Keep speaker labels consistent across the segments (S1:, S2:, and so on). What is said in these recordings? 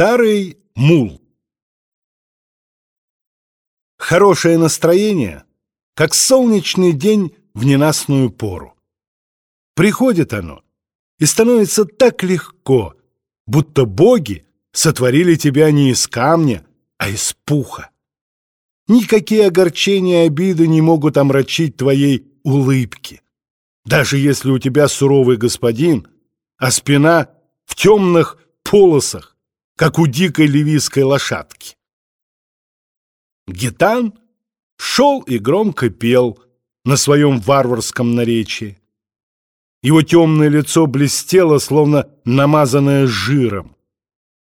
S1: Старый мул Хорошее настроение, как солнечный день в ненастную пору. Приходит оно, и становится так легко, будто боги сотворили тебя не из камня, а из пуха. Никакие огорчения и обиды не могут омрачить твоей улыбки. Даже если у тебя суровый господин, а спина в темных полосах, как у дикой ливийской лошадки. Гитан шел и громко пел на своем варварском наречии. Его темное лицо блестело, словно намазанное жиром.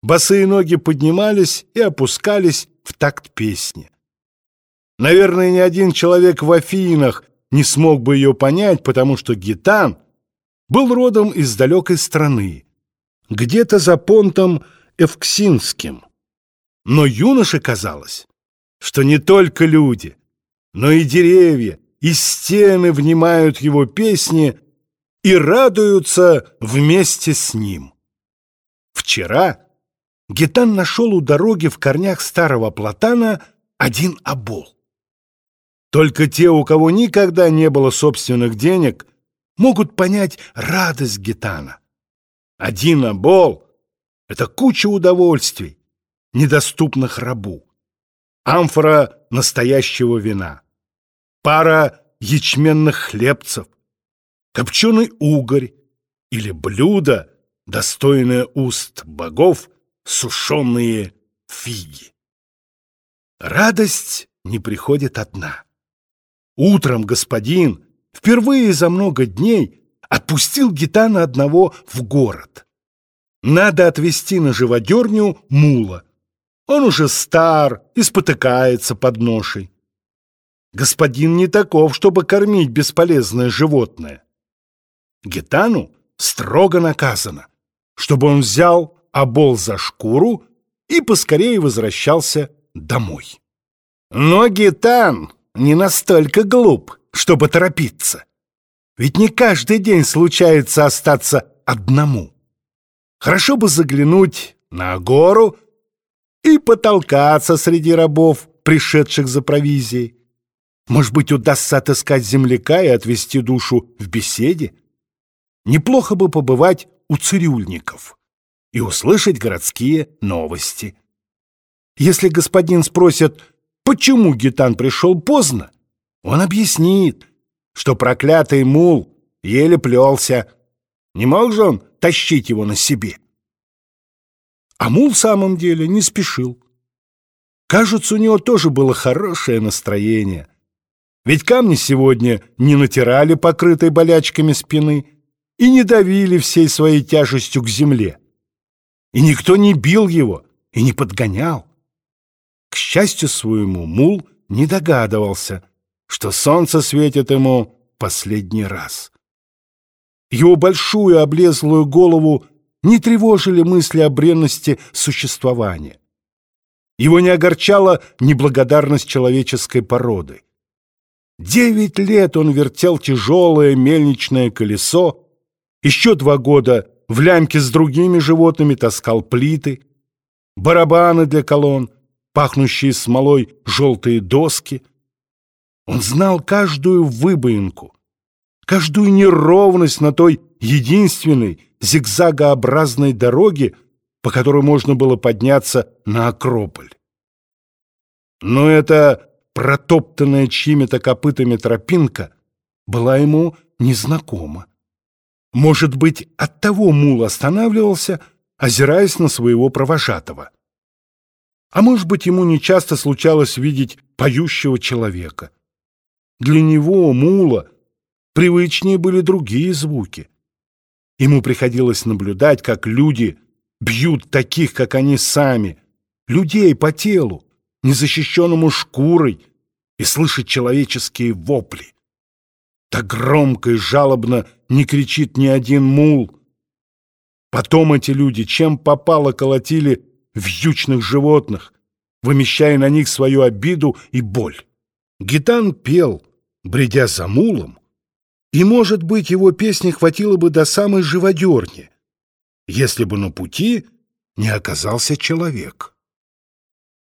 S1: Босые ноги поднимались и опускались в такт песни. Наверное, ни один человек в Афинах не смог бы ее понять, потому что Гитан был родом из далекой страны, где-то за понтом Эвксинским. Но юноше казалось, что не только люди, но и деревья, и стены внимают его песни и радуются вместе с ним. Вчера Гитан нашел у дороги в корнях старого платана один обол. Только те, у кого никогда не было собственных денег, могут понять радость гитана. Один обол — это куча удовольствий, недоступных рабу. Амфора настоящего вина, пара ячменных хлебцев, копченый угорь или блюдо, достойное уст богов, сушеные фиги. Радость не приходит одна. Утром господин впервые за много дней отпустил гитана одного в город. Надо отвезти на живодерню мула. Он уже стар и спотыкается под ношей. Господин не таков, чтобы кормить бесполезное животное. Гитану строго наказано, чтобы он взял обол за шкуру и поскорее возвращался домой. Но Гитан не настолько глуп, чтобы торопиться. Ведь не каждый день случается остаться одному. Хорошо бы заглянуть на гору и потолкаться среди рабов, пришедших за провизией. Может быть, удастся отыскать земляка и отвести душу в беседе? Неплохо бы побывать у цирюльников и услышать городские новости. Если господин спросит, почему гитан пришел поздно, он объяснит, что проклятый мул еле плелся. Не мог же он тащить его на себе? А мул в самом деле не спешил. Кажется, у него тоже было хорошее настроение. Ведь камни сегодня не натирали покрытой болячками спины и не давили всей своей тяжестью к земле. И никто не бил его и не подгонял. К счастью своему, мул не догадывался, что солнце светит ему последний раз. Его большую облезлую голову не тревожили мысли о бренности существования. Его не огорчала неблагодарность человеческой породы. Девять лет он вертел тяжелое мельничное колесо, еще два года в лямке с другими животными таскал плиты, барабаны для колонн, пахнущие смолой желтые доски. Он знал каждую выбоинку, каждую неровность на той единственной зигзагообразной дороге, по которой можно было подняться на Акрополь. Но эта протоптанная чьими-то копытами тропинка была ему незнакома. Может быть, оттого мул останавливался, озираясь на своего провожатого. А может быть, ему нечасто случалось видеть поющего человека. Для него, мула, привычнее были другие звуки. Ему приходилось наблюдать, как люди бьют таких, как они сами, людей по телу, незащищенному шкурой, и слышать человеческие вопли. Так громко и жалобно не кричит ни один мул. Потом эти люди чем попало колотили вьючных животных, вымещая на них свою обиду и боль. Гитан пел, бредя за мулом, и, может быть, его песни хватило бы до самой живодерни, если бы на пути не оказался человек.